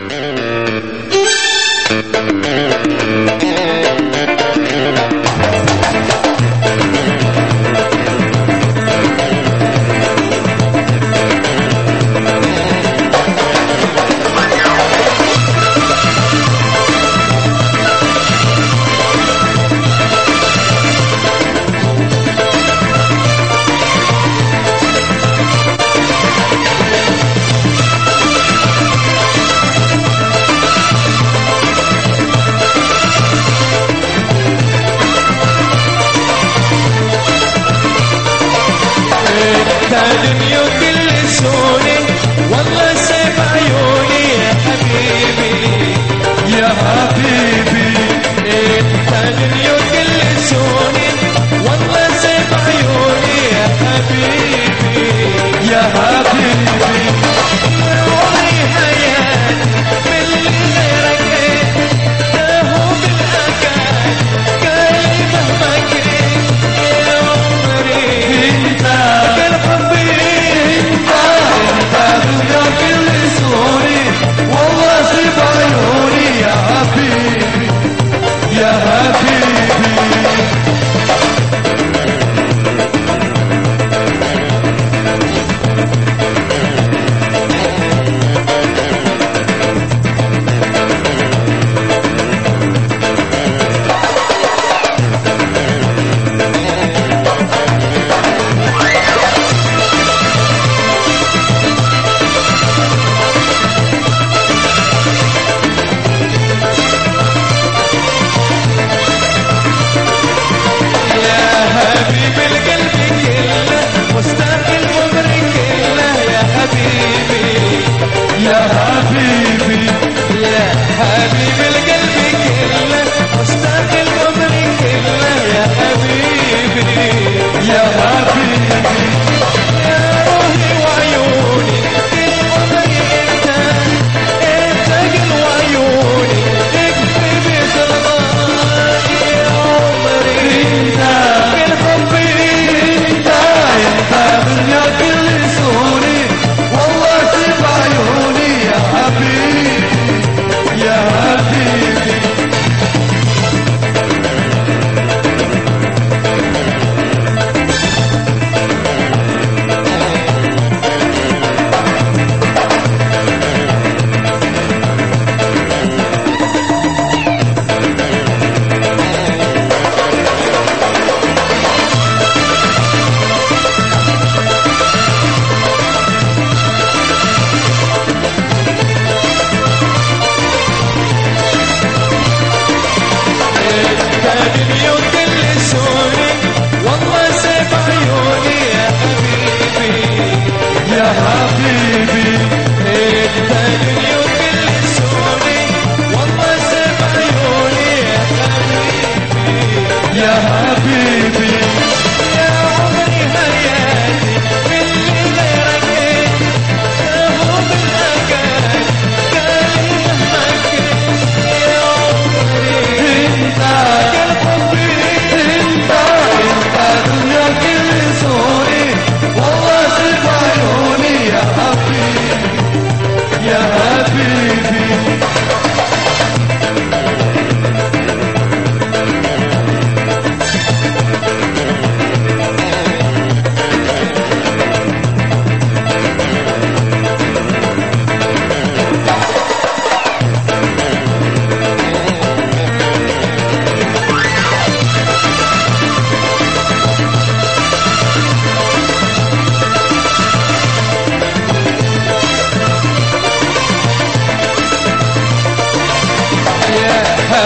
Mm-hmm. وكل يا حبيبي. يا حبيبي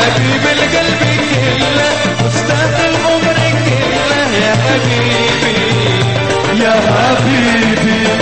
حبيب القلب كله مستاهل عمري كله. يا حبيبي يا حبيبي.